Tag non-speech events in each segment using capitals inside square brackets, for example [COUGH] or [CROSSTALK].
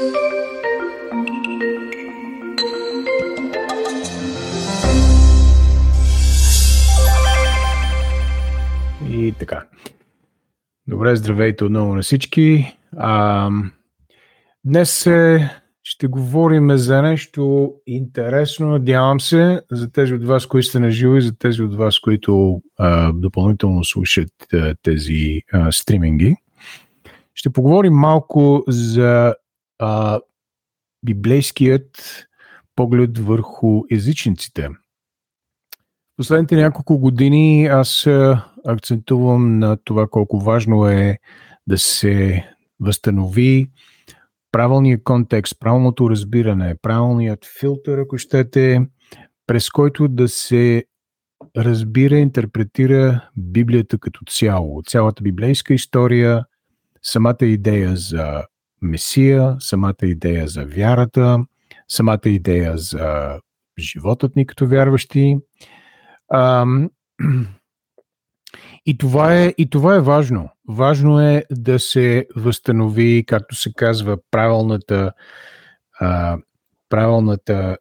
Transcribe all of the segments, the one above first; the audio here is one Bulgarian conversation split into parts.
И така. Добре, здравейте отново на всички. А, днес е, ще говорим за нещо интересно, надявам се, за тези от вас, които сте на живо и за тези от вас, които а, допълнително слушат а, тези а, стриминги. Ще поговорим малко за а, библейският поглед върху езичниците. Последните няколко години аз акцентувам на това колко важно е да се възстанови правилният контекст, правилното разбиране, правилният филтър, ако щете, през който да се разбира интерпретира Библията като цяло. Цялата библейска история, самата идея за Месия, самата идея за вярата, самата идея за животът ни като вярващи. И това, е, и това е важно. Важно е да се възстанови, както се казва, правилната, а, правилната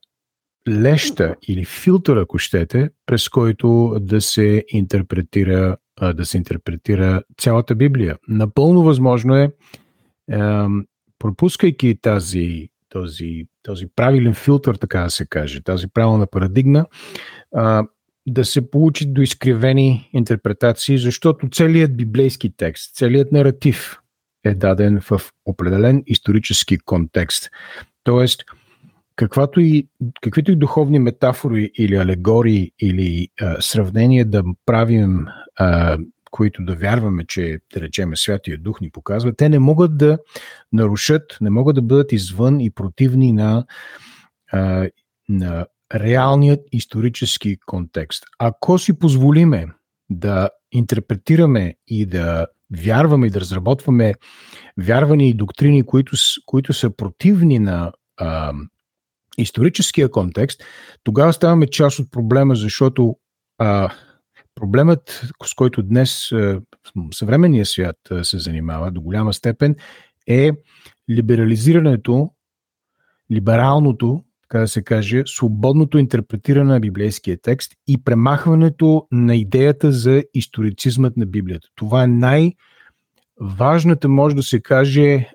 леща или филтър, ако щете, през който да се интерпретира, а, да се интерпретира цялата Библия. Напълно възможно е, пропускайки тази, този, този правилен филтър, така да се каже, тази правилна парадигма, да се получи до изкривени интерпретации, защото целият библейски текст, целият наратив е даден в определен исторически контекст. Тоест, каквато и, каквито и духовни метафори или алегории или а, сравнения да правим, а, които да вярваме, че, да речеме, Святия Дух ни показва, те не могат да нарушат, не могат да бъдат извън и противни на, а, на реалният исторически контекст. Ако си позволиме да интерпретираме и да вярваме и да разработваме вярвания и доктрини, които, които са противни на а, историческия контекст, тогава ставаме част от проблема, защото а, проблемът, с който днес а, съвременния свят а, се занимава до голяма степен, е либерализирането, либералното така да се каже, свободното интерпретиране на библейския текст и премахването на идеята за историцизмът на Библията. Това е най-важната, може да се каже,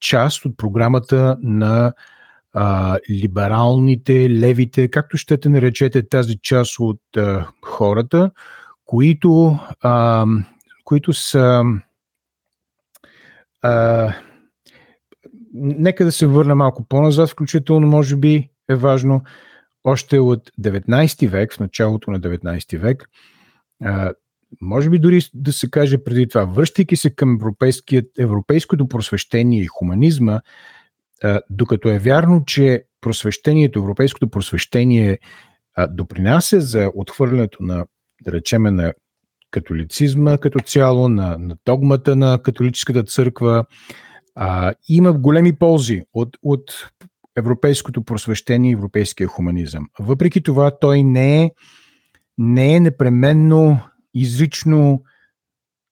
част от програмата на а, либералните, левите, както ще те наречете тази част от а, хората, които, а, които са а, нека да се върна малко по-назад, включително може би е важно. Още от 19 век, в началото на 19 век, а, може би дори да се каже преди това, връщайки се към европейското просвещение и хуманизма, докато е вярно, че просвещението, европейското просвещение допринася за отхвърлянето на, да речеме, на католицизма като цяло, на, на догмата на католическата църква, а, има големи ползи от, от европейското просвещение и европейския хуманизъм. Въпреки това, той не е, не е непременно изрично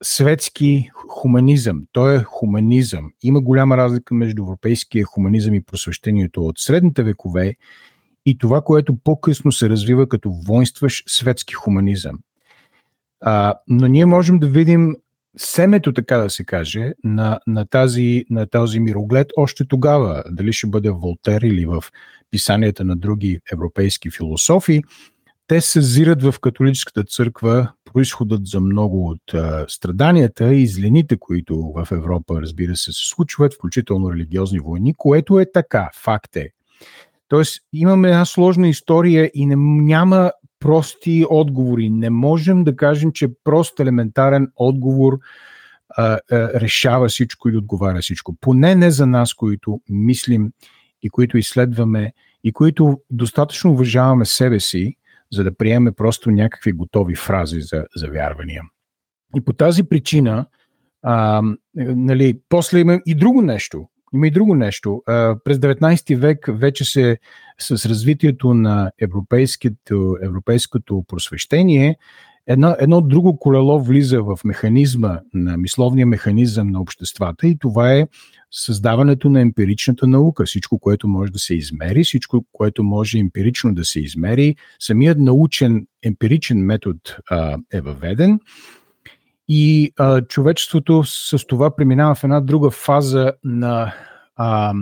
светски хуманизъм. Той е хуманизъм. Има голяма разлика между европейския хуманизъм и просвещението от средните векове и това, което по-късно се развива като воинстващ светски хуманизъм. А, но ние можем да видим семето, така да се каже, на, на, тази, на този мироглед още тогава, дали ще бъде Волтер или в писанията на други европейски философи, те съзират в католическата църква происходът за много от а, страданията и злените, които в Европа, разбира се, се случват, включително религиозни войни, което е така, факт е. Тоест, имаме една сложна история и не, няма прости отговори. Не можем да кажем, че прост елементарен отговор а, а, решава всичко или отговаря всичко. Поне не за нас, които мислим и които изследваме и които достатъчно уважаваме себе си, за да приеме просто някакви готови фрази за, за вярвания. И по тази причина, а, нали, после има и друго нещо. Има и друго нещо. А, през 19 век вече се с развитието на европейското, европейското просвещение, едно, едно друго колело влиза в механизма, на мисловния механизъм на обществата и това е създаването на емпиричната наука. Всичко, което може да се измери, всичко, което може емпирично да се измери. Самият научен емпиричен метод а, е въведен и а, човечеството с това преминава в една друга фаза на а,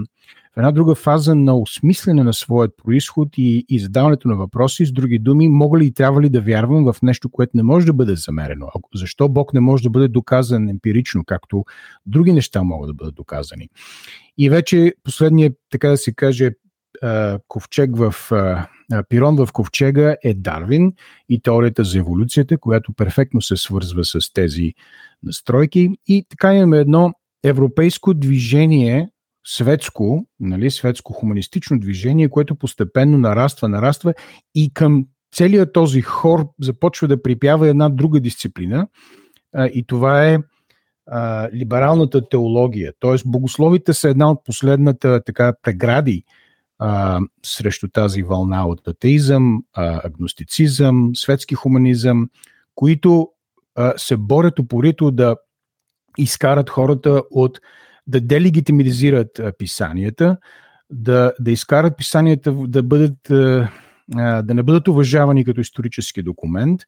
в една друга фаза на осмислене на своят происход и, и задаването на въпроси. С други думи, мога ли и трябва ли да вярвам в нещо, което не може да бъде замерено? Защо Бог не може да бъде доказан емпирично, както други неща могат да бъдат доказани? И вече последният, така да се каже, ковчег в пирон в ковчега е Дарвин и теорията за еволюцията, която перфектно се свързва с тези настройки. И така имаме едно европейско движение светско, нали, светско-хуманистично движение, което постепенно нараства, нараства и към целият този хор започва да припява една друга дисциплина а, и това е а, либералната теология. Тоест, богословите са една от последната така прегради а, срещу тази вълна от атеизъм, а, агностицизъм, светски хуманизъм, които а, се борят упорито да изкарат хората от да делегитимизират писанията, да, да изкарат писанията да бъдат да не бъдат уважавани като исторически документ.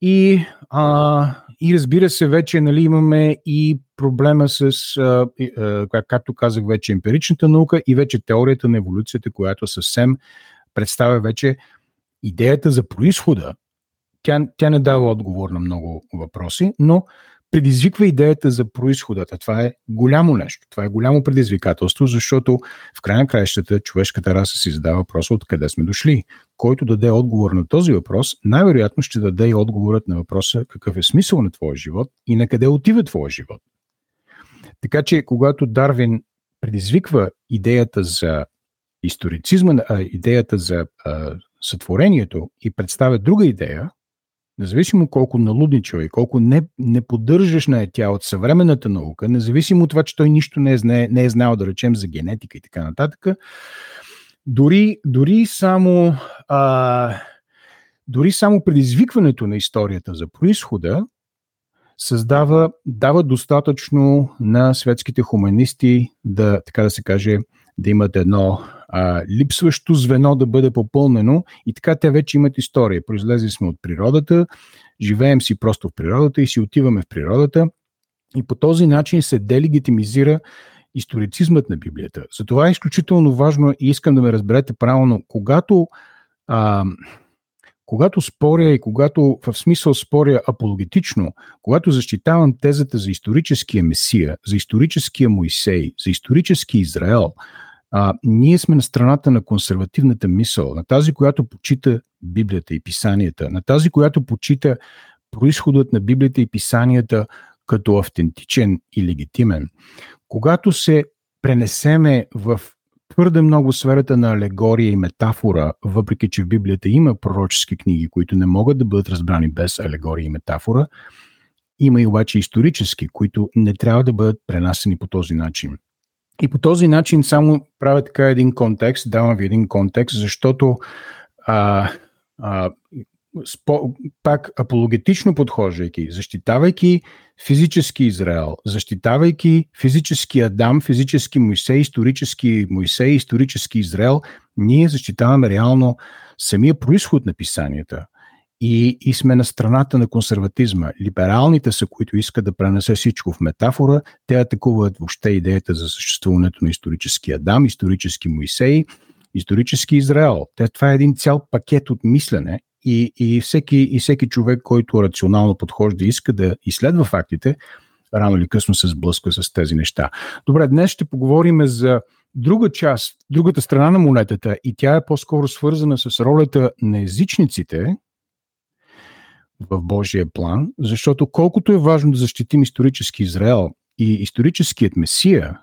И, а, и разбира се, вече нали, имаме и проблема с, а, а, както казах вече, емпиричната наука и вече теорията на еволюцията, която съвсем представя вече идеята за происхода. Тя, тя не дава отговор на много въпроси, но предизвиква идеята за происходата. Това е голямо нещо. Това е голямо предизвикателство, защото в край на краищата човешката раса си задава въпроса откъде сме дошли. Който даде отговор на този въпрос, най-вероятно ще даде и отговорът на въпроса какъв е смисъл на твоя живот и на къде отива твоя живот. Така че, когато Дарвин предизвиква идеята за историцизма, идеята за а, сътворението и представя друга идея, независимо колко налудничал и колко не, не поддържаш на тя от съвременната наука, независимо от това, че той нищо не е, знае, не е знал, да речем, за генетика и така нататък, дори, дори само а, дори само предизвикването на историята за происхода създава, дава достатъчно на светските хуманисти да, така да се каже, да имат едно а, липсващо звено да бъде попълнено и така те вече имат история. Произлезли сме от природата, живеем си просто в природата и си отиваме в природата и по този начин се делегитимизира историцизмът на Библията. Затова е изключително важно и искам да ме разберете правилно, когато а, когато споря и когато в смисъл споря апологетично, когато защитавам тезата за историческия Месия, за историческия Моисей, за исторически Израел, а, ние сме на страната на консервативната мисъл, на тази, която почита Библията и писанията, на тази, която почита происходът на Библията и писанията като автентичен и легитимен. Когато се пренесеме в твърде много сферата на алегория и метафора, въпреки че в Библията има пророчески книги, които не могат да бъдат разбрани без алегория и метафора, има и обаче исторически, които не трябва да бъдат пренасени по този начин. И по този начин само правя така един контекст, давам ви един контекст, защото а, а, спо, пак апологетично подхождайки, защитавайки физически Израел, защитавайки физически Адам, физически Моисей, исторически Моисей, исторически Израел, ние защитаваме реално самия происход на писанията и, и сме на страната на консерватизма. Либералните са, които искат да пренесе всичко в метафора, те атакуват въобще идеята за съществуването на исторически Адам, исторически Моисей, исторически Израел. Те, това е един цял пакет от мислене и, и, всеки, и всеки човек, който рационално подхожда и иска да изследва фактите, рано или късно се сблъсква с тези неща. Добре, днес ще поговорим за друга част, другата страна на монетата и тя е по-скоро свързана с ролята на езичниците, в Божия план, защото колкото е важно да защитим исторически Израел и историческият Месия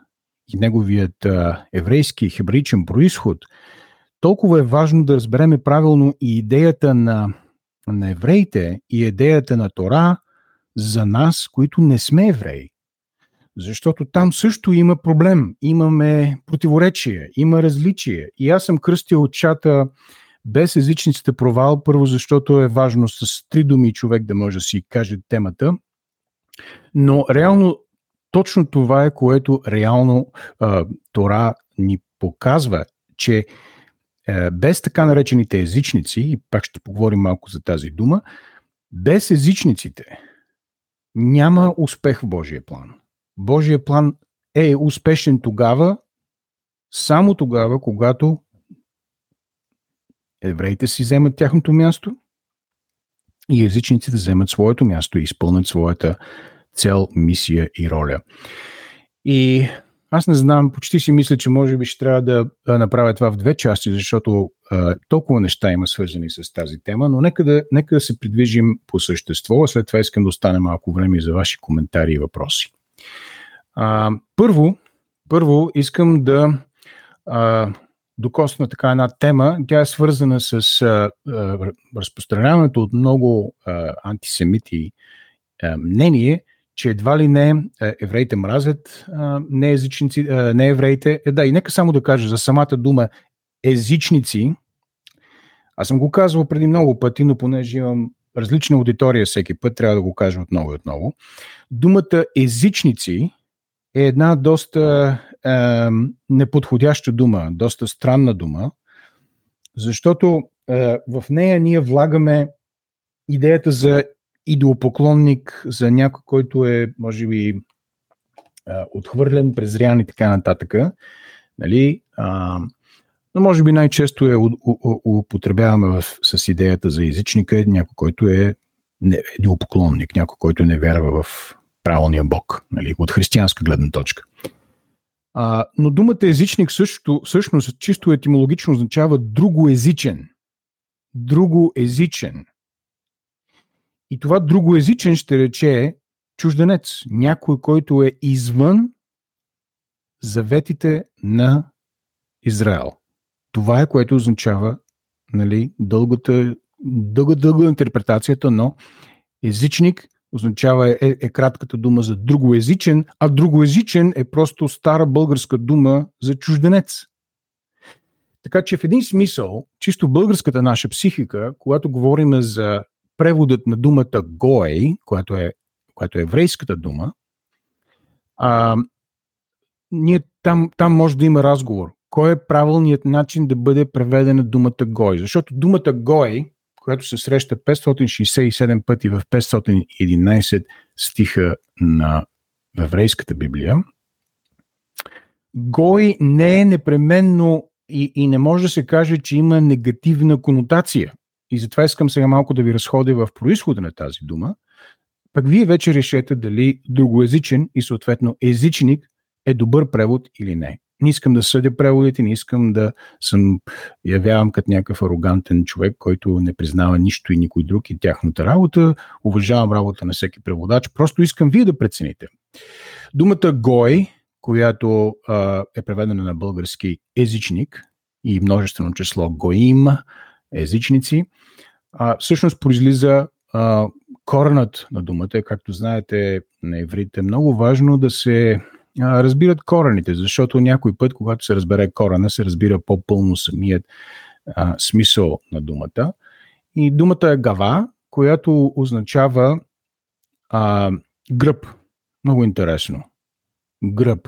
и неговият а, еврейски хебричен происход, толкова е важно да разбереме правилно и идеята на, на евреите и идеята на Тора за нас, които не сме евреи. Защото там също има проблем, имаме противоречие, има различие. И аз съм кръстил чата без езичниците провал, първо защото е важно с три думи човек да може да си каже темата, но реално точно това е, което реално а, Тора ни показва, че а, без така наречените езичници, и пак ще поговорим малко за тази дума, без езичниците няма успех в Божия план. Божия план е успешен тогава, само тогава, когато евреите си вземат тяхното място и езичниците вземат своето място и изпълнят своята цел, мисия и роля. И аз не знам, почти си мисля, че може би ще трябва да, направя това в две части, защото а, толкова неща има свързани с тази тема, но нека да, нека да се придвижим по същество, а след това искам да остане малко време за ваши коментари и въпроси. А, първо, първо искам да а, докосна така една тема. Тя е свързана с а, а, разпространяването от много а, антисемити а, мнение, че едва ли не евреите мразят не, езичници, не евреите. Е, да, и нека само да кажа за самата дума езичници. Аз съм го казвал преди много пъти, но понеже имам различна аудитория всеки път, трябва да го кажа отново и отново. Думата езичници е една доста е, неподходяща дума, доста странна дума, защото е, в нея ние влагаме идеята за идолопоклонник, за някой, който е, може би, отхвърлен, презрян и така нататък. Нали? Но може би най-често е употребяваме с идеята за езичника, някой, който е идолопоклонник, някой, който не вярва в правилния Бог, нали? от християнска гледна точка. А, но думата езичник също, всъщност чисто етимологично означава другоезичен. Другоезичен. И това другоязичен ще рече чужденец, някой, който е извън заветите на Израел. Това е което означава нали, дългата, дълга, дълга интерпретацията, но езичник означава е, е кратката дума за другоязичен, а другоязичен е просто стара българска дума за чужденец. Така че в един смисъл, чисто българската наша психика, когато говорим за преводът на думата Гой, която е, която е еврейската дума, а, ние там, там може да има разговор. Кой е правилният начин да бъде преведена думата Гой? Защото думата Гой, която се среща 567 пъти в 511 стиха на еврейската Библия, Гой не е непременно и, и не може да се каже, че има негативна конотация. И затова искам сега малко да ви разходя в происхода на тази дума. Пък вие вече решете дали другоязичен и съответно езичник е добър превод или не. Не искам да съдя преводите, не искам да съм явявам като някакъв арогантен човек, който не признава нищо и никой друг и тяхната работа. Уважавам работа на всеки преводач. Просто искам вие да прецените. Думата гой, която а, е преведена на български езичник и множествено число гоим, езичници, а, всъщност произлиза а, коренът на думата. Както знаете, на еврите е много важно да се разбират корените, защото някой път, когато се разбере корена, се разбира по-пълно самият а, смисъл на думата. И думата е гава, която означава а, гръб. Много интересно. Гръб.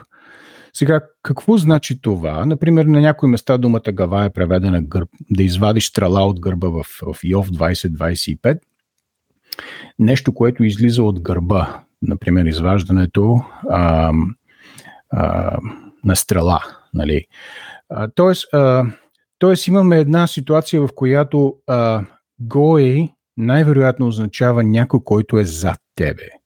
Сега, какво значи това? Например, на някои места думата гава е преведена гърб, да извадиш трала от гърба в, в Йов 2025. Нещо, което излиза от гърба. Например, изваждането а, на стрела. Нали? А, тоест, тоест, имаме една ситуация, в която Гой най-вероятно означава някой, който е зад тебе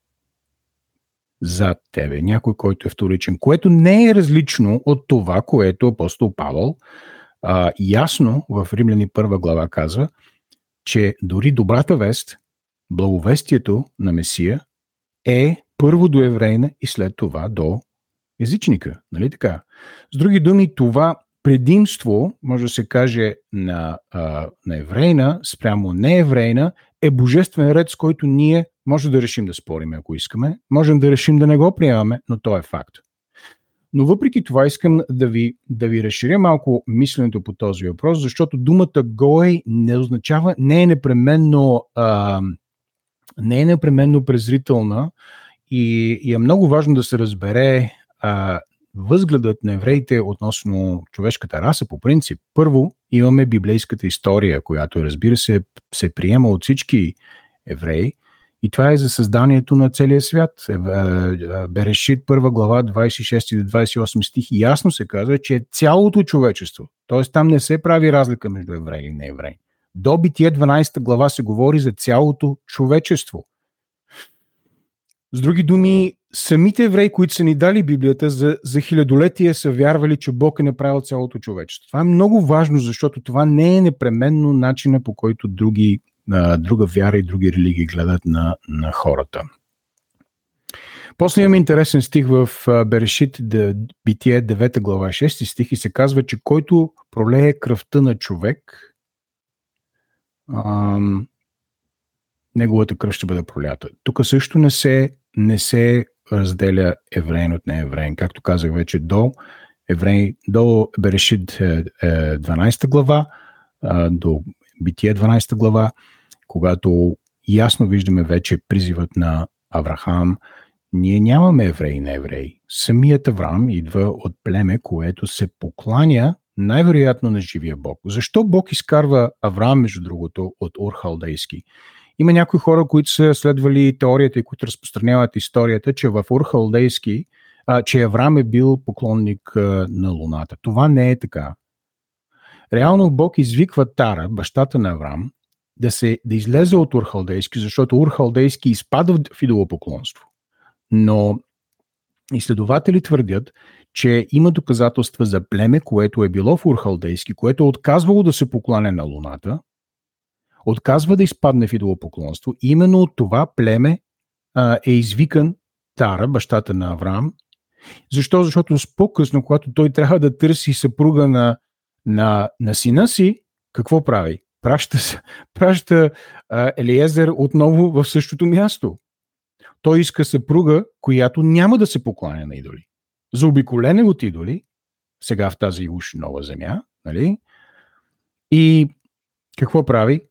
зад тебе, някой, който е вторичен, което не е различно от това, което апостол Павел ясно в Римляни първа глава казва, че дори добрата вест, благовестието на Месия е първо до еврейна и след това до езичника. Нали така? С други думи, това предимство, може да се каже, на, а, на еврейна спрямо нееврейна е божествен ред, с който ние може да решим да спорим, ако искаме. Можем да решим да не го приемаме, но то е факт. Но въпреки това искам да ви, да ви разширя малко мисленето по този въпрос, защото думата Гой не означава, не е непременно, а, не е непременно презрителна и, и е много важно да се разбере а, възгледът на евреите относно човешката раса по принцип. Първо, имаме библейската история, която разбира се се приема от всички евреи и това е за създанието на целия свят. Е, Берешит, първа глава, 26-28 стих, ясно се казва, че е цялото човечество. Т.е. там не се прави разлика между евреи и неевреи. До Битие 12 глава се говори за цялото човечество. С други думи, самите евреи, които са ни дали Библията, за, за хилядолетия са вярвали, че Бог е направил цялото човечество. Това е много важно, защото това не е непременно начина по който други, а, друга вяра и други религии гледат на, на хората. После имаме интересен стих в Берешит, Битие 9 глава 6 стих и се казва, че който пролее кръвта на човек, ам, неговата кръв ще бъде пролята. Тук също не се, не се разделя евреин от неевреин. Както казах вече, до, евреи, до Берешит 12 е, е, глава, до Битие 12 глава, когато ясно виждаме вече призивът на Аврахам, ние нямаме евреи на евреи. Самият Авраам идва от племе, което се покланя най-вероятно на живия Бог. Защо Бог изкарва Авраам, между другото, от Урхалдейски? Има някои хора, които са следвали теорията и които разпространяват историята, че в Урхалдейски, че Авраам е бил поклонник на Луната. Това не е така. Реално Бог извиква Тара, бащата на Авраам, да, се, да излезе от Урхалдейски, защото Урхалдейски изпада в идолопоклонство. Но изследователи твърдят, че има доказателства за племе, което е било в Урхалдейски, което е отказвало да се покланя на Луната, отказва да изпадне в идолопоклонство. Именно от това племе а, е извикан Тара, бащата на Авраам. Защо? Защото по-късно, когато той трябва да търси съпруга на, на, на сина си, какво прави? Праща, [LAUGHS] праща а, Елиезер отново в същото място. Той иска съпруга, която няма да се покланя на идоли. Заобиколене от идоли, сега в тази уж нова земя, нали? И какво прави?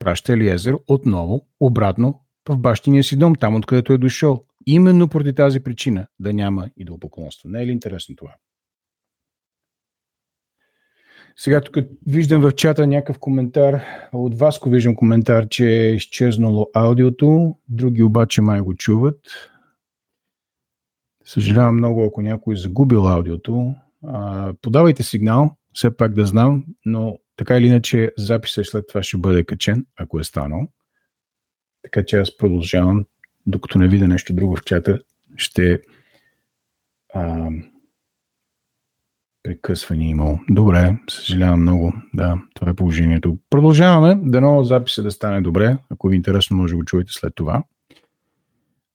Праща Елиезер отново, обратно в бащиния си дом, там откъдето е дошъл. Именно поради тази причина да няма идолопоклонство. Не е ли интересно това? Сега тук виждам в чата някакъв коментар. От вас виждам коментар, че е изчезнало аудиото. Други обаче май го чуват. Съжалявам много, ако някой е загубил аудиото. подавайте сигнал, все пак да знам, но така или иначе, записът след това ще бъде качен, ако е станал. Така че аз продължавам, докато не видя нещо друго в чата, ще а, прекъсване имало. Добре, съжалявам много. Да, това е положението. Продължаваме. Дано записа да стане добре. Ако ви е интересно, може да го чуете след това.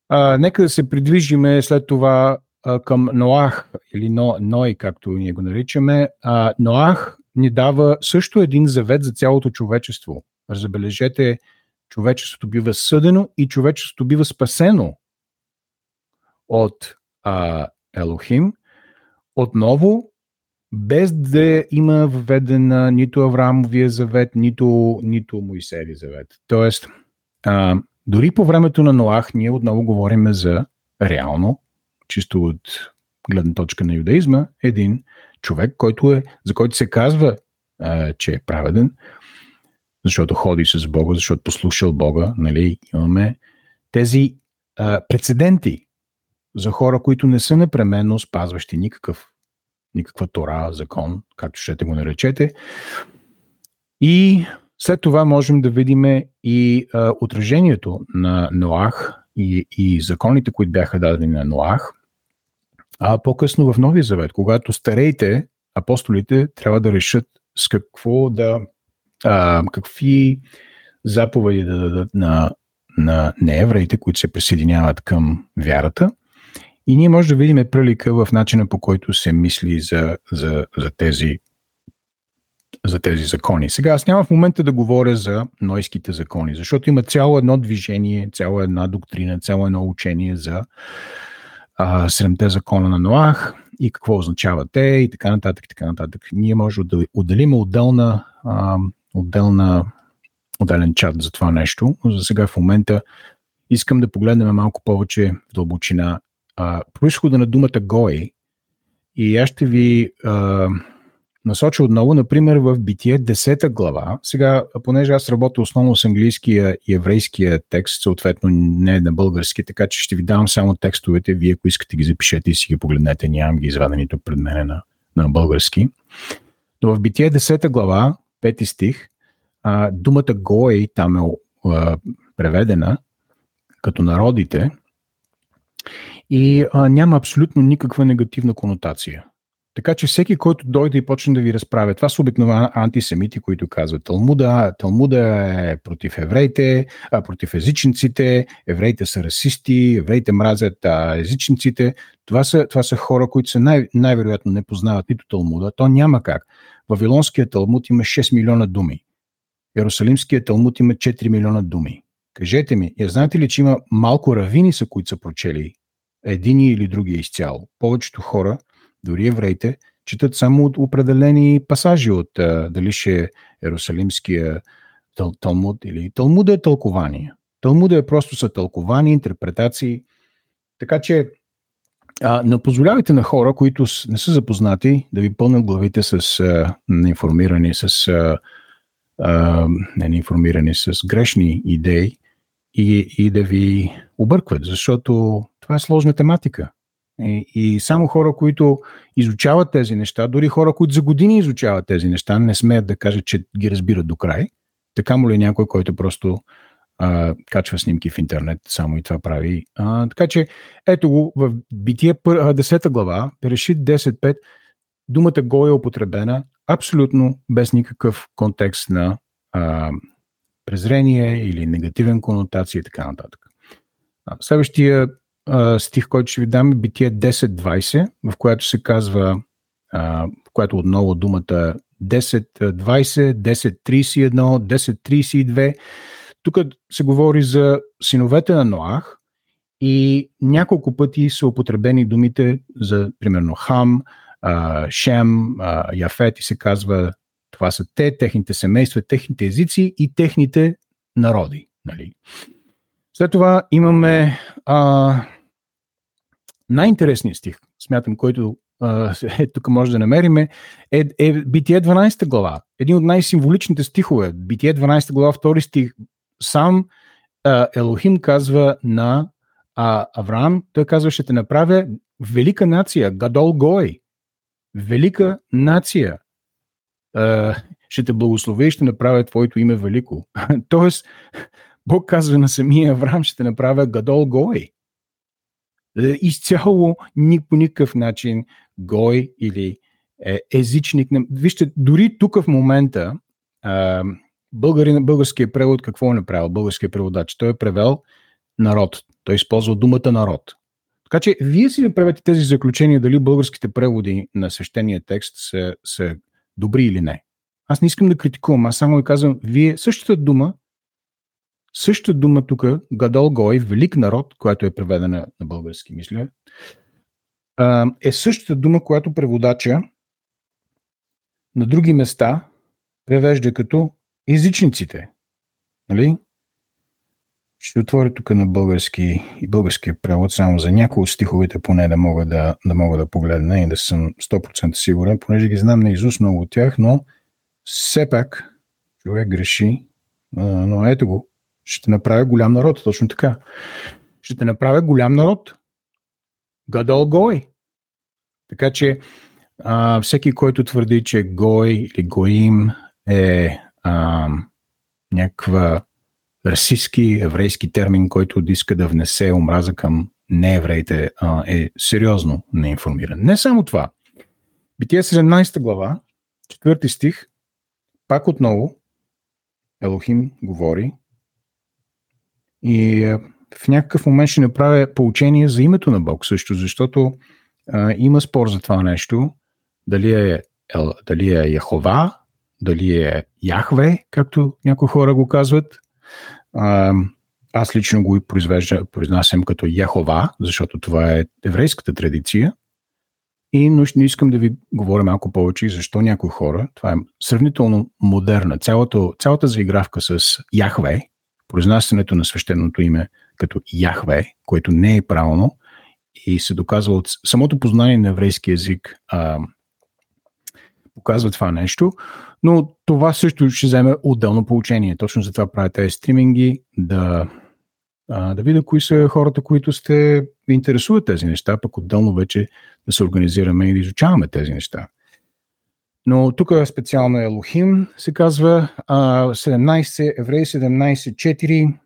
А, нека да се придвижиме след това а, към Ноах, или Но, Ной, както ние го наричаме. А, Ноах ни дава също един завет за цялото човечество. Забележете, човечеството бива съдено и човечеството бива спасено от а, Елохим. Отново, без да има введена нито Авраамовия завет, нито, нито Моисеви завет. Тоест, а, дори по времето на Ноах ние отново говорим за реално, чисто от гледна точка на юдаизма, един човек, който е, за който се казва, а, че е праведен, защото ходи с Бога, защото послушал Бога, нали, имаме тези а, прецеденти за хора, които не са непременно спазващи никакъв, никаква тора, закон, както ще го наречете. И след това можем да видим и а, отражението на Ноах и, и законите, които бяха дадени на Ноах – а по-късно в Новия Завет, когато старейте апостолите трябва да решат с какво да, а, какви заповеди да дадат на, на неевреите, които се присъединяват към вярата. И ние може да видим прелика в начина по който се мисли за, за, за тези за тези закони. Сега аз няма в момента да говоря за нойските закони, защото има цяло едно движение, цяла една доктрина, цяло едно учение за а, седемте закона на Ноах и какво означава те и така нататък, и така нататък. Ние може да отделим отделна, а, отделна, отделен чат за това нещо, но за сега в момента искам да погледнем малко повече в дълбочина. А, происхода на думата Гой и аз ще ви а, насоча отново, например, в Битие 10 глава. Сега, понеже аз работя основно с английския и еврейския текст, съответно не на български, така че ще ви давам само текстовете. Вие, ако искате, ги запишете и си ги погледнете. Нямам ги извадени тук пред мене на, на български. Но в Битие 10 глава, 5 стих, а, думата Гой там е а, преведена като народите и а, няма абсолютно никаква негативна конотация. Така че всеки, който дойде и почне да ви разправя, това са обикновено антисемити, които казват Талмуда, Талмуда е против евреите, а, против езичниците, евреите са расисти, евреите мразят а, езичниците. Това са, това са хора, които са най- най-вероятно не познават нито Талмуда. То няма как. Вавилонският Талмуд има 6 милиона думи. Иерусалимският Талмуд има 4 милиона думи. Кажете ми, я знаете ли, че има малко равини са, които са прочели един или другия изцяло? Повечето хора дори евреите, четат само от определени пасажи от дали ще е Иерусалимския тъл, Талмуд или Талмуда е тълкование. Талмуда е просто са тълкования, интерпретации. Така че а, не позволявайте на хора, които не са запознати, да ви пълнят главите с а, неинформирани, с а, а, не информирани, с грешни идеи и, и да ви объркват, защото това е сложна тематика. И, и само хора, които изучават тези неща, дори хора, които за години изучават тези неща, не смеят да кажат, че ги разбират до край. Така му ли някой, който просто а, качва снимки в интернет, само и това прави. А, така че, ето го, в Битие 10 глава, Решит 10.5, думата го е употребена абсолютно без никакъв контекст на а, презрение или негативен конотация и така нататък. Следващия стих, който ще ви дам е Битие 10.20, в което се казва, а, в което отново думата 10.20, 10.31, 10.32. Тук се говори за синовете на Ноах и няколко пъти са употребени думите за, примерно, Хам, Шем, Яфет и се казва това са те, техните семейства, техните езици и техните народи. Нали? След това имаме а, най-интересният стих, смятам, който [LAUGHS] е, тук може да намерим, е, е Битие 12 глава. Един от най-символичните стихове. Битие 12 глава, втори стих. Сам а, Елохим казва на а, Авраам, той казва, ще те направя велика нация, Гадол Гой. Велика нация. А, ще те благослови и ще направя твоето име велико. [LAUGHS] Тоест, Бог казва на самия Авраам, ще те направя Гадол Гой. Е, изцяло ни, по никакъв начин гой или е, езичник. Вижте, дори тук в момента а, българин, българския превод какво е направил? Българския преводач. Той е превел народ. Той използва думата народ. Така че вие си направете тези заключения дали българските преводи на свещения текст са, са добри или не. Аз не искам да критикувам, аз само ви казвам, вие същата дума Същата дума тук, Гадол Гой, велик народ, която е преведена на български, мисля, е същата дума, която преводача на други места превежда като езичниците. Нали? Ще отворя тук на български и българския превод само за някои от стиховете, поне да мога да, да мога да погледна и да съм 100% сигурен, понеже ги знам на Изус много от тях, но все пак човек греши. Но ето го. Ще те направя голям народ, точно така. Ще те направя голям народ. Гадол Гой. Така че а, всеки, който твърди, че Гой или Гоим е а, някаква расистски, еврейски термин, който иска да внесе омраза към неевреите, а, е сериозно неинформиран. Не само това. Битие 17 глава, 4 стих, пак отново Елохим говори и е, в някакъв момент ще направя поучение за името на Бог също, защото а, има спор за това нещо. Дали е, дали е Яхова, дали е Яхве, както някои хора го казват. А, аз лично го произнасям като Яхова, защото това е еврейската традиция. И но не искам да ви говоря малко повече защо някои хора, това е сравнително модерна, цялата, цялата заигравка с Яхве, произнасянето на свещеното име като Яхве, което не е правилно и се доказва от самото познание на еврейски язик, а, показва това нещо, но това също ще вземе отделно получение. Точно за това правя тези стриминги, да, а, да видя кои са хората, които сте интересуват тези неща, пък отделно вече да се организираме и да изучаваме тези неща. Но тук специално е Лохим се казва а, 17, Евреи 17.4.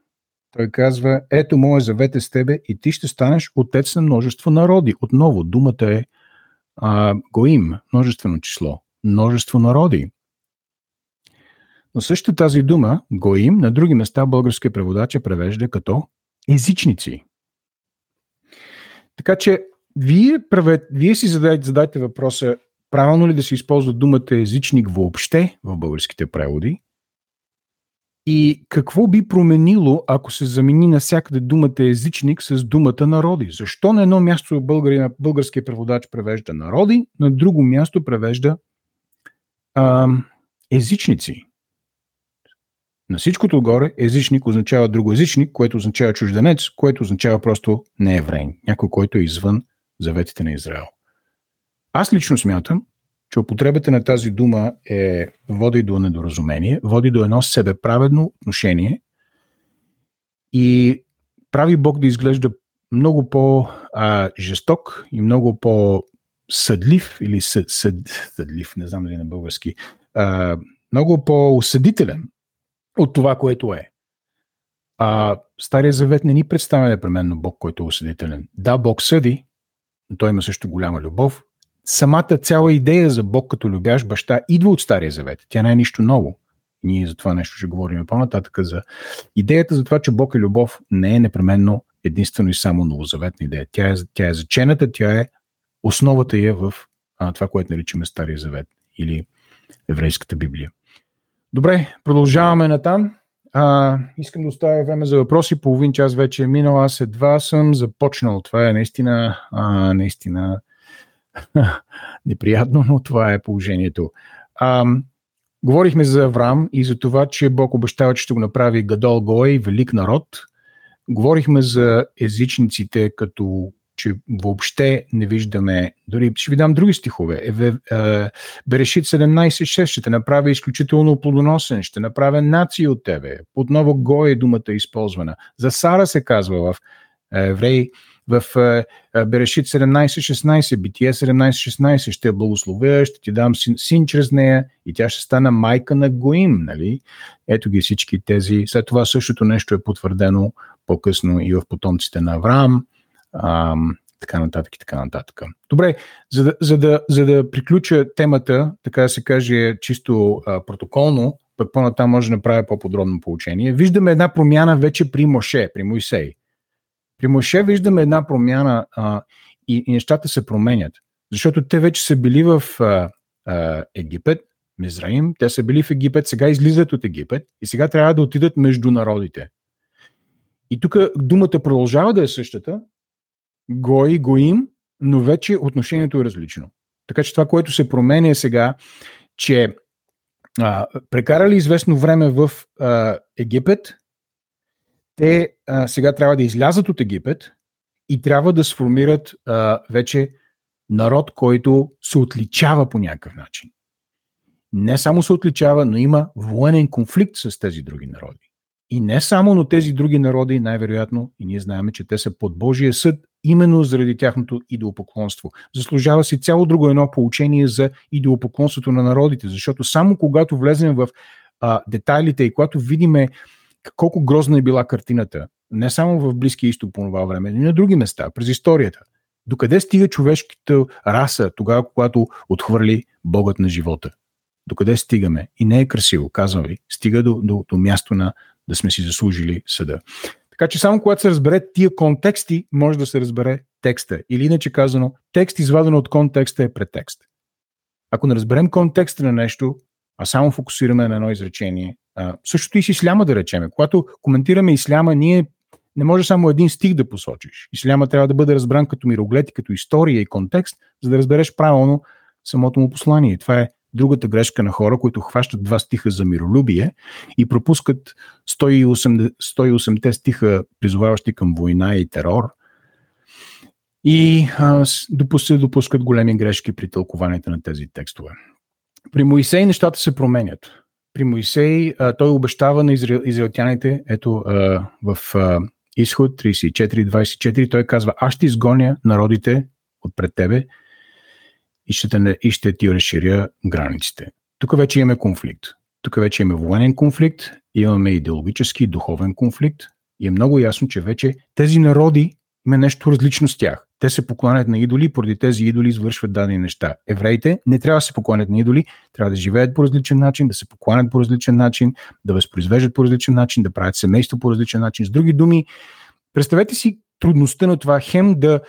Той казва, ето моя завет е с тебе и ти ще станеш отец на множество народи. Отново, думата е а, Гоим, множествено число, множество народи. Но също тази дума, Гоим, на други места български преводач е превежда като езичници. Така че вие, правете, вие си задайте, задайте въпроса, правилно ли да се използва думата езичник въобще в българските преводи? И какво би променило, ако се замени навсякъде думата езичник с думата народи? Защо на едно място българи, българския преводач превежда народи, на друго място превежда а, езичници? На всичкото отгоре езичник означава другоязичник, което означава чужденец, което означава просто не еврей, някой, който е извън заветите на Израел. Аз лично смятам, че употребата на тази дума е, води до недоразумение, води до едно себеправедно отношение и прави Бог да изглежда много по-жесток и много по-съдлив или съд, съд, съдлив, не знам дали на български, а, много по-осъдителен от това, което е. А Стария завет не ни представя непременно Бог, който е осъдителен. Да, Бог съди, но той има също голяма любов. Самата цяла идея за Бог като любящ баща идва от Стария завет. Тя не е нищо ново. Ние за това нещо ще говорим по-нататък. За идеята за това, че Бог е любов, не е непременно единствено и само новозаветна идея. Тя е, тя е зачената, тя е основата е в а, това, което наричаме Стария завет или еврейската Библия. Добре, продължаваме натам. А, искам да оставя време за въпроси. Половин час вече е минал. Аз едва съм започнал. Това е наистина, а, наистина [LAUGHS] неприятно, но това е положението. А, говорихме за Авраам и за това, че Бог обещава, че ще го направи Гадол Гой, велик народ. Говорихме за езичниците като че въобще не виждаме, дори ще ви дам други стихове. Е, Берешит 17.6 ще те направя изключително плодоносен, ще направя нация от тебе. Отново го е думата използвана. За Сара се казва в е, Евреи, в е, Берешит 17.16, Битие 17.16, ще я благословя, ще ти дам син, син чрез нея и тя ще стана майка на Гоим, нали? Ето ги всички тези. След това същото нещо е потвърдено по-късно и в потомците на Авраам а, така нататък и така нататък. Добре, за да, за да, за да приключа темата, така да се каже чисто а, протоколно, пък по-натам може да направя по-подробно получение, виждаме една промяна вече при Моше, при Моисей. При Моше виждаме една промяна а, и, и нещата се променят. Защото те вече са били в а, а, Египет, Мизраим, те са били в Египет, сега излизат от Египет и сега трябва да отидат между народите. И тук думата продължава да е същата, Гой, Гоим, но вече отношението е различно. Така че това, което се променя сега, че а, прекарали известно време в а, Египет, те а, сега трябва да излязат от Египет и трябва да сформират а, вече народ, който се отличава по някакъв начин. Не само се отличава, но има военен конфликт с тези други народи. И не само, но тези други народи, най-вероятно, и ние знаем, че те са под Божия съд, именно заради тяхното идеопоклонство. Заслужава си цяло друго едно получение за идеопоклонството на народите, защото само когато влезем в а, детайлите и когато видиме колко грозна е била картината, не само в Близкия изток по това време, но и на други места, през историята, докъде стига човешката раса тогава, когато отхвърли Богът на живота? Докъде стигаме? И не е красиво, казвам ви. Стига до, до, до място на да сме си заслужили съда. Така че само когато се разбере тия контексти, може да се разбере текста. Или иначе казано, текст изваден от контекста е претекст. Ако не разберем контекста на нещо, а само фокусираме на едно изречение, а, същото и с исляма да речеме. Когато коментираме исляма, ние Не може само един стих да посочиш. Исляма трябва да бъде разбран като мироглед и като история и контекст, за да разбереш правилно самото му послание. Това е другата грешка на хора, които хващат два стиха за миролюбие и пропускат 108, 108 стиха, призоваващи към война и терор, и а, се допускат големи грешки при тълкованието на тези текстове. При Моисей нещата се променят. При Моисей а, той обещава на израел, израелтяните, ето а, в а, изход 34-24, той казва, аз ще изгоня народите отпред тебе и ще, те, и ще ти разширя границите. Тук вече имаме конфликт. Тук вече имаме военен конфликт, имаме идеологически и духовен конфликт и е много ясно, че вече тези народи има нещо различно с тях. Те се покланят на идоли, поради тези идоли извършват дадени неща. Евреите не трябва да се покланят на идоли, трябва да живеят по различен начин, да се покланят по различен начин, да възпроизвеждат по различен начин, да правят семейство по различен начин. С други думи, представете си трудността на това хем да,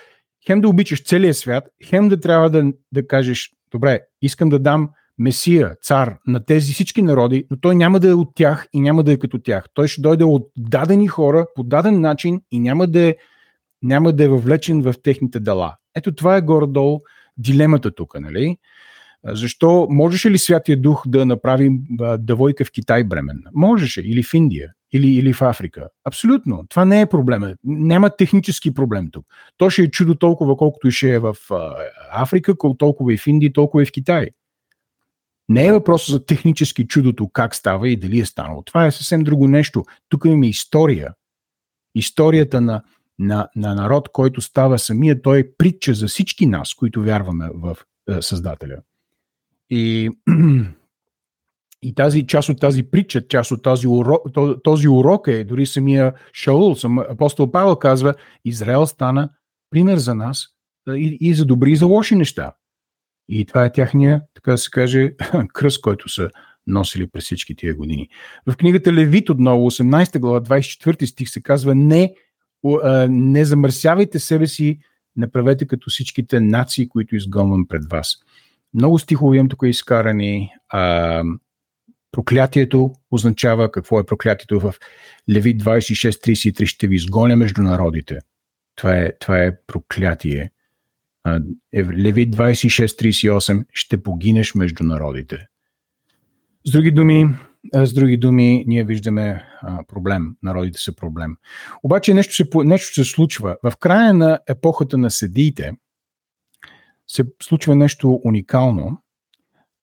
хем да обичаш целия свят, хем да трябва да, да кажеш, добре, искам да дам Месия, цар на тези всички народи, но той няма да е от тях и няма да е като тях. Той ще дойде от дадени хора по даден начин и няма да е няма да е въвлечен в техните дела. Ето това е горе-долу дилемата тук, нали? Защо можеше ли Святия Дух да направи девойка в Китай бременна? Можеше, или в Индия, или, или в Африка. Абсолютно. Това не е проблема. Няма технически проблем тук. То ще е чудо толкова, колкото и ще е в Африка, толкова и в Индия, толкова и в Китай. Не е въпрос за технически чудото как става и дали е станало. Това е съвсем друго нещо. Тук имаме история. Историята на на, на народ, който става самия, той е притча за всички нас, които вярваме в е, Създателя. И, [CLEARS THROAT] и тази част от тази притча, част от този урок, този урок е, дори самия Шаул, сам, апостол Павел казва, Израел стана пример за нас и, и за добри и за лоши неща. И това е тяхния, така да се каже, [LAUGHS] кръст, който са носили през всички тия години. В книгата Левит отново, 18 глава, 24 стих се казва, не не замърсявайте себе си, направете като всичките нации, които изгонвам пред вас. Много стихове имам тук изкарани. А, проклятието означава какво е проклятието в Левит 26.33 ще ви изгоня между народите. Това е, това е проклятие. Е, Левит 26.38 ще погинеш между народите. С други думи, с други думи, ние виждаме проблем. Народите са проблем. Обаче нещо се, нещо се случва. В края на епохата на седиите се случва нещо уникално.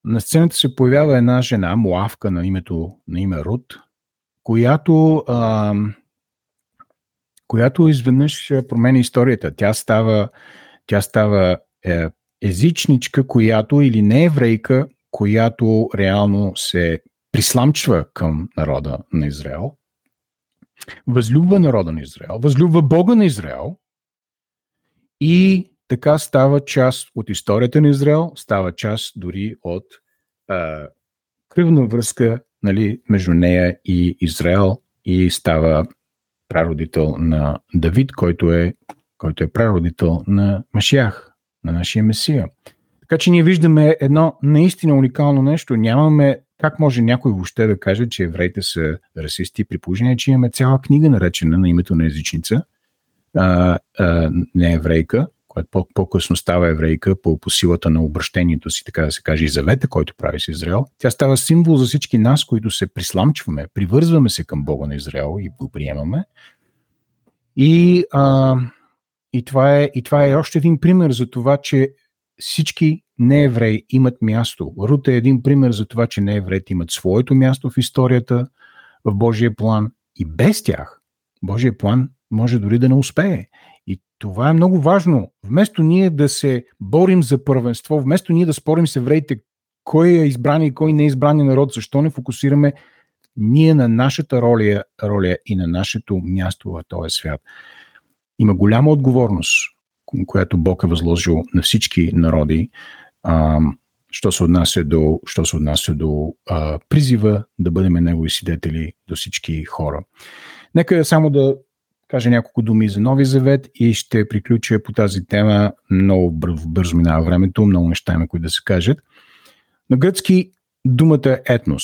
На сцената се появява една жена, муавка на името на име Рут, която, а, която изведнъж променя историята. Тя става, тя става е, езичничка, която или не еврейка, която реално се присламчва към народа на Израел, възлюбва народа на Израел, възлюбва Бога на Израел и така става част от историята на Израел, става част дори от а, кръвна връзка нали, между нея и Израел и става прародител на Давид, който е, който е прародител на Машиях, на нашия Месия. Така че ние виждаме едно наистина уникално нещо. Нямаме как може някой въобще да каже, че евреите са расисти, при положение, че имаме цяла книга наречена на името на езичница, а, а, не еврейка, която по- по-късно става еврейка по, по силата на обращението си, така да се каже, и завета, който прави с Израел. Тя става символ за всички нас, които се присламчваме, привързваме се към Бога на Израел и го приемаме. И, а, и, това е, и това е още един пример за това, че всички неевреи имат място. Рут е един пример за това, че неевреите имат своето място в историята, в Божия план и без тях Божия план може дори да не успее. И това е много важно. Вместо ние да се борим за първенство, вместо ние да спорим с евреите кой е избран и кой не е избран народ, защо не фокусираме ние на нашата роля, роля и на нашето място в този свят. Има голяма отговорност която Бог е възложил на всички народи, а, що се отнася до, що се отнася до а, призива да бъдем негови свидетели до всички хора. Нека само да кажа няколко думи за Нови Завет и ще приключа по тази тема. Много бързо минава времето, много неща има, които да се кажат. На гръцки думата е етнос.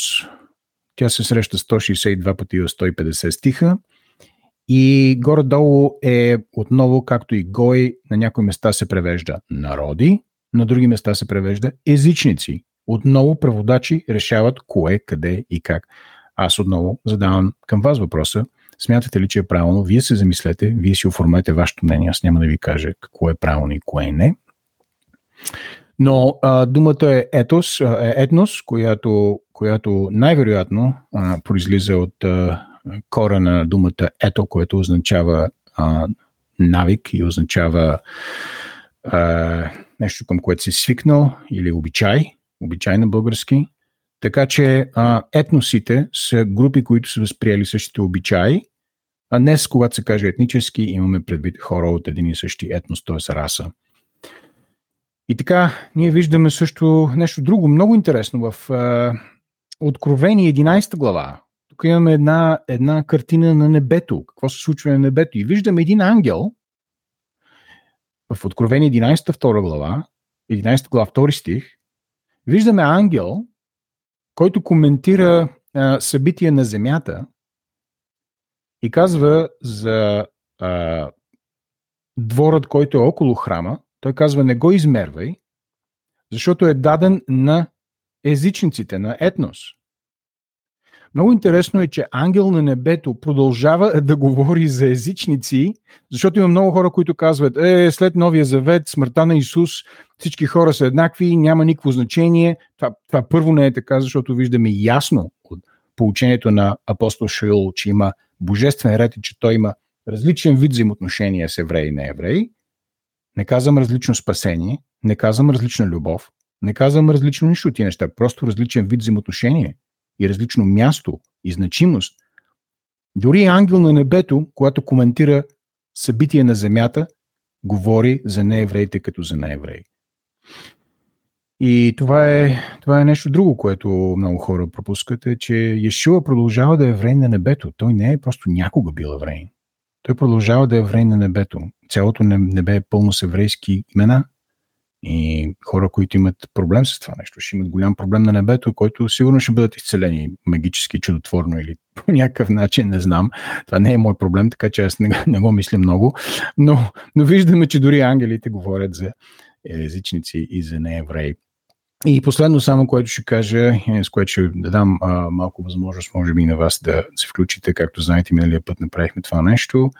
Тя се среща 162 пъти в 150 стиха И горе-долу е отново, както и Гой, на някои места се превежда народи, на други места се превежда езичници. Отново преводачи решават кое, къде и как. Аз отново задавам към вас въпроса. Смятате ли, че е правилно? Вие се замислете, вие си оформете вашето мнение. Аз няма да ви кажа какво е правилно и кое не. Но а, думата е етос, е етнос, която, която най-вероятно а, произлиза от кора на думата ето, което означава а, навик и означава а, нещо към което си свикнал или обичай, обичай на български. Така че а, етносите са групи, които са възприели същите обичаи, а днес, когато се каже етнически, имаме предвид хора от един и същи етнос, т.е. раса. И така, ние виждаме също нещо друго много интересно в а, Откровение 11 глава. Тук имаме една, една картина на небето. Какво се случва на небето? И виждаме един ангел в Откровение 11 2 глава, 11 глава 2 стих. Виждаме ангел, който коментира а, събития на земята и казва за а, дворът, който е около храма, той казва не го измервай, защото е даден на езичниците, на етнос. Много интересно е, че ангел на небето продължава [LAUGHS] да говори за езичници, защото има много хора, които казват, е, след Новия завет, смъртта на Исус, всички хора са еднакви, няма никакво значение. Това, това първо не е така, защото виждаме ясно от получението на апостол Шаил, че има божествен ред и че той има различен вид взаимоотношения с евреи и не евреи. Не казвам различно спасение, не казвам различна любов, не казвам различно нищо от тези неща, просто различен вид взаимоотношение и различно място и значимост. Дори ангел на небето, когато коментира събития на земята, говори за неевреите като за неевреи. И това е, това е нещо друго, което много хора пропускат, е, че Йешуа продължава да е еврей на небето. Той не е просто някога бил еврей. Той продължава да е еврей на небето. Цялото небе е пълно с еврейски имена и хора, които имат проблем с това нещо, ще имат голям проблем на небето, който сигурно ще бъдат изцелени магически, чудотворно или [LAUGHS] по някакъв начин, не знам. Това не е мой проблем, така че аз не, не го мисля много. Но, но виждаме, че дори ангелите говорят за езичници и за неевреи. И последно само, което ще кажа, с което ще дадам а, малко възможност, може би, на вас да се включите, както знаете, миналия път направихме това нещо.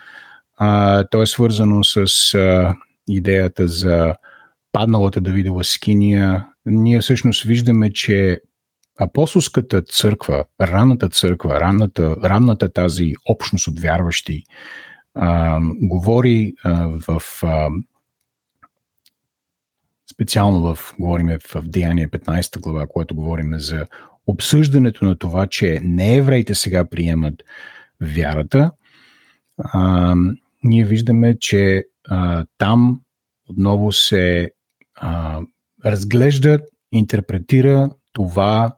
А, то е свързано с а, идеята за падналата Давидова скиния. Ние всъщност виждаме, че апостолската църква, ранната църква, ранната, ранната тази общност от вярващи, а, говори а, в а, специално в, говорим в Деяние 15 глава, което говорим за обсъждането на това, че не евреите сега приемат вярата, а, ние виждаме, че а, там отново се а, разглежда, интерпретира това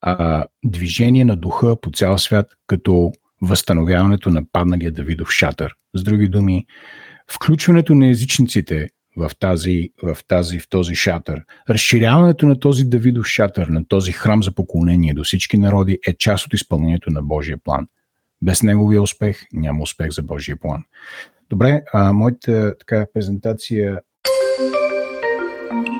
а, движение на духа по цял свят като възстановяването на падналия Давидов шатър. С други думи, включването на езичниците в, тази, в, тази, в този шатър. Разширяването на този Давидов шатър, на този храм за поклонение до всички народи е част от изпълнението на Божия план. Без неговия успех няма успех за Божия план. Добре, а, моята така презентация Thank you.